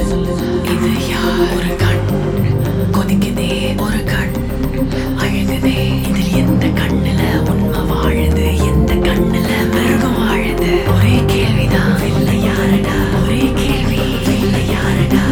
இது யார் ஒரு கண் கொதிக்குதே ஒரு கண் அழுகுதே இதில் எந்த கண்ணுல உண்மை வாழுது எந்த கண்ணுல மிருகம் வாழுது ஒரே கேள்விதான் இல்லை ஒரே கேள்வி இல்லை யாரடா